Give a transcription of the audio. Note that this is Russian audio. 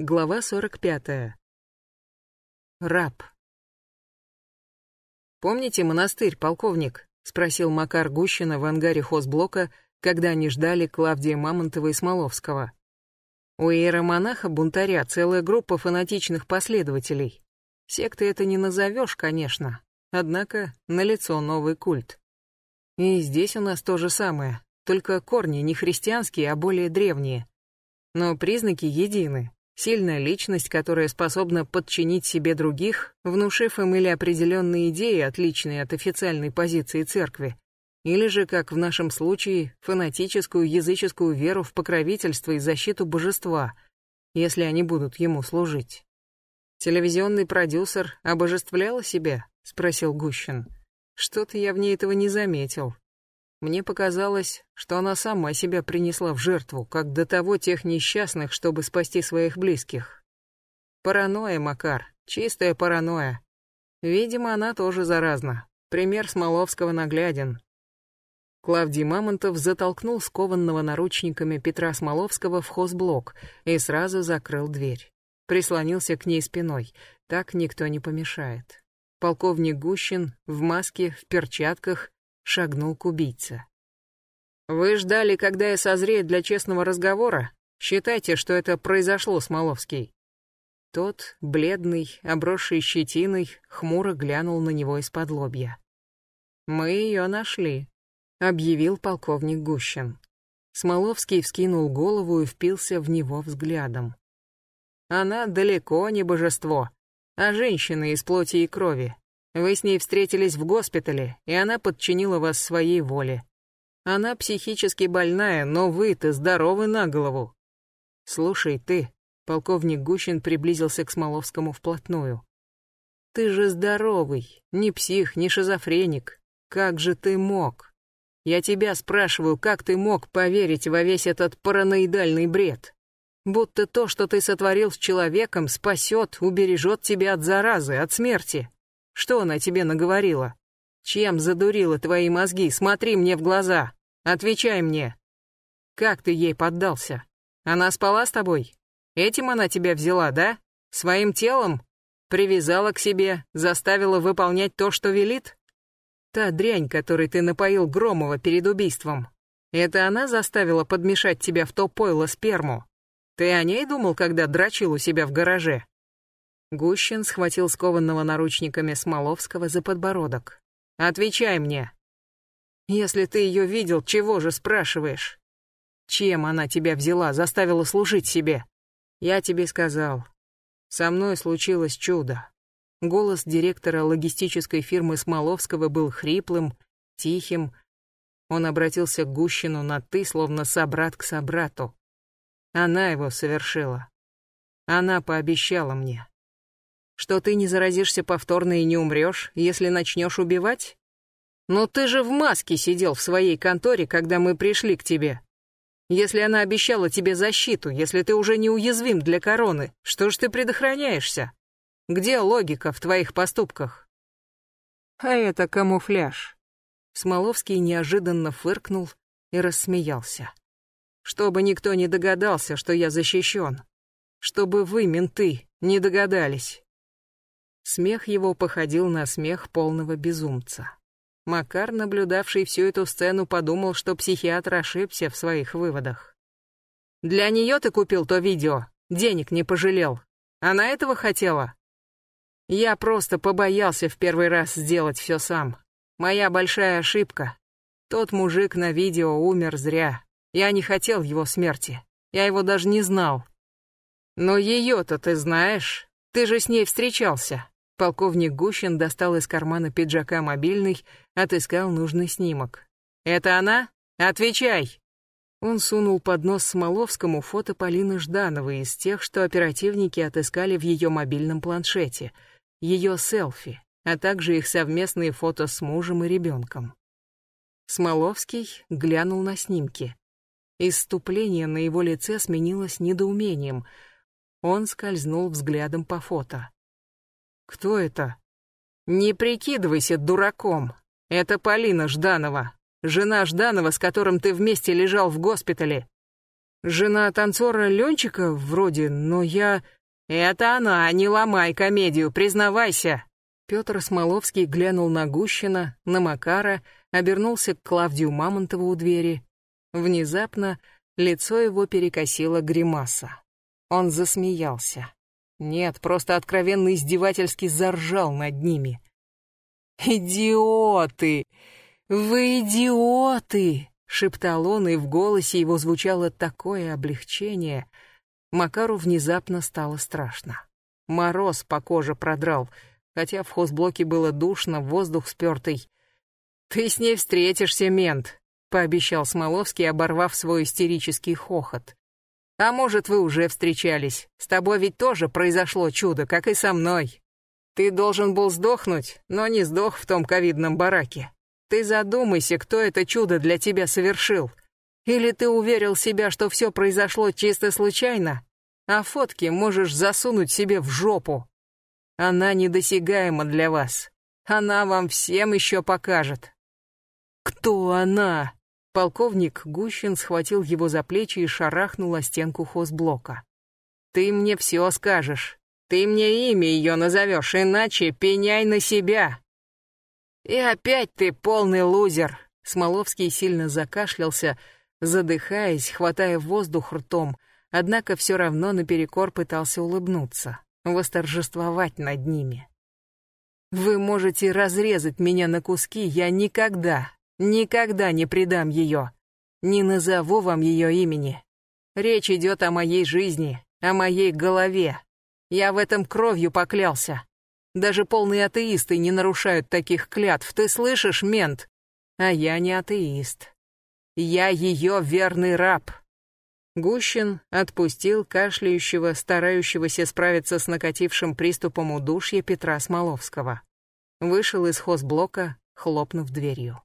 Глава 45. Раб. «Помните монастырь, полковник?» — спросил Макар Гущина в ангаре хозблока, когда они ждали Клавдия Мамонтова и Смоловского. У иеромонаха-бунтаря целая группа фанатичных последователей. Секты это не назовешь, конечно, однако налицо новый культ. И здесь у нас то же самое, только корни не христианские, а более древние. Но признаки едины. Сильная личность, которая способна подчинить себе других, внушив им или определенные идеи, отличные от официальной позиции церкви, или же, как в нашем случае, фанатическую языческую веру в покровительство и защиту божества, если они будут ему служить. «Телевизионный продюсер обожествляла себя?» — спросил Гущин. «Что-то я в ней этого не заметил. Мне показалось, что она сама себя принесла в жертву, как до того тех несчастных, чтобы спасти своих близких. Паранойя, Макар, чистая паранойя. Видимо, она тоже заразна. Пример Смоловского нагляден. Клавдий Мамонтов затолкнул скованного наручниками Петра Смоловского в хозблок и сразу закрыл дверь. Прислонился к ней спиной. Так никто не помешает. Полковник Гущин в маске, в перчатках, шагнул к убийце. «Вы ждали, когда я созрею для честного разговора? Считайте, что это произошло, Смоловский». Тот, бледный, обросший щетиной, хмуро глянул на него из-под лобья. «Мы ее нашли», — объявил полковник Гущин. Смоловский вскинул голову и впился в него взглядом. «Она далеко не божество, а женщина из плоти и крови, вы с ней встретились в госпитале, и она подчинила вас своей воле. Она психически больная, но вы-то здоровы на голову. Слушай, ты, полковник Гущин приблизился к Смоловскому вплотную. Ты же здоровый, не псих, не шизофреник. Как же ты мог? Я тебя спрашиваю, как ты мог поверить во весь этот параноидальный бред? Будто то, что ты сотворил с человеком, спасет, убережет тебя от заразы, от смерти. Что она тебе наговорила? Чем задурила твои мозги? Смотри мне в глаза. Отвечай мне. Как ты ей поддался? Она спала с тобой? Этим она тебя взяла, да? Своим телом? Привязала к себе, заставила выполнять то, что велит? Та дрянь, которой ты напоил Громова перед убийством. Это она заставила подмешать тебя в то пойло сперму? Ты о ней думал, когда дрочил у себя в гараже? Гущин схватил скованного наручниками Смоловского за подбородок. «Отвечай мне!» «Если ты ее видел, чего же спрашиваешь? Чем она тебя взяла, заставила служить себе?» «Я тебе сказал. Со мной случилось чудо». Голос директора логистической фирмы Смоловского был хриплым, тихим. Он обратился к Гущину на «ты», словно собрат к собрату. Она его совершила. Она пообещала мне. Что ты не заразишься повторно и не умрешь, если начнешь убивать? Но ты же в маске сидел в своей конторе, когда мы пришли к тебе. Если она обещала тебе защиту, если ты уже неуязвим для короны, что ж ты предохраняешься? Где логика в твоих поступках? А это камуфляж. Смоловский неожиданно фыркнул и рассмеялся. Чтобы никто не догадался, что я защищен. Чтобы вы, менты, не догадались. Смех его походил на смех полного безумца. Макар, наблюдавший всю эту сцену, подумал, что психиатр ошибся в своих выводах. «Для нее ты купил то видео, денег не пожалел. Она этого хотела?» «Я просто побоялся в первый раз сделать все сам. Моя большая ошибка. Тот мужик на видео умер зря. Я не хотел его смерти. Я его даже не знал. Но ее-то ты знаешь. Ты же с ней встречался. Полковник Гущин достал из кармана пиджака мобильный, отыскал нужный снимок. «Это она? Отвечай!» Он сунул под нос Смоловскому фото Полины Ждановой из тех, что оперативники отыскали в ее мобильном планшете, ее селфи, а также их совместные фото с мужем и ребенком. Смоловский глянул на снимки. Иступление на его лице сменилось недоумением. Он скользнул взглядом по фото. Кто это? Не прикидывайся дураком. Это Полина Жданова, жена Жданова, с которым ты вместе лежал в госпитале. Жена танцора Ленчика вроде, но я... Это она, не ломай комедию, признавайся. Петр Смоловский глянул на Гущина, на Макара, обернулся к Клавдию Мамонтову у двери. Внезапно лицо его перекосило гримаса. Он засмеялся. Нет, просто откровенно издевательски заржал над ними. «Идиоты! Вы идиоты!» — шептал он, и в голосе его звучало такое облегчение. Макару внезапно стало страшно. Мороз по коже продрал, хотя в хозблоке было душно, воздух спертый. «Ты с ней встретишься, мент», — пообещал Смоловский, оборвав свой истерический хохот. А может, вы уже встречались. С тобой ведь тоже произошло чудо, как и со мной. Ты должен был сдохнуть, но не сдох в том ковидном бараке. Ты задумайся, кто это чудо для тебя совершил. Или ты уверил себя, что все произошло чисто случайно, а фотки можешь засунуть себе в жопу. Она недосягаема для вас. Она вам всем еще покажет. Кто она? Полковник Гущин схватил его за плечи и шарахнул о стенку хозблока. «Ты мне все скажешь. Ты мне имя ее назовешь, иначе пеняй на себя». «И опять ты полный лузер!» Смоловский сильно закашлялся, задыхаясь, хватая воздух ртом, однако все равно наперекор пытался улыбнуться, восторжествовать над ними. «Вы можете разрезать меня на куски, я никогда, Никогда не предам ее. Не назову вам ее имени. Речь идет о моей жизни, о моей голове. Я в этом кровью поклялся. Даже полные атеисты не нарушают таких клятв. Ты слышишь, мент? А я не атеист. Я ее верный раб. Гущин отпустил кашляющего, старающегося справиться с накатившим приступом удушья Петра Смоловского. Вышел из хозблока, хлопнув дверью.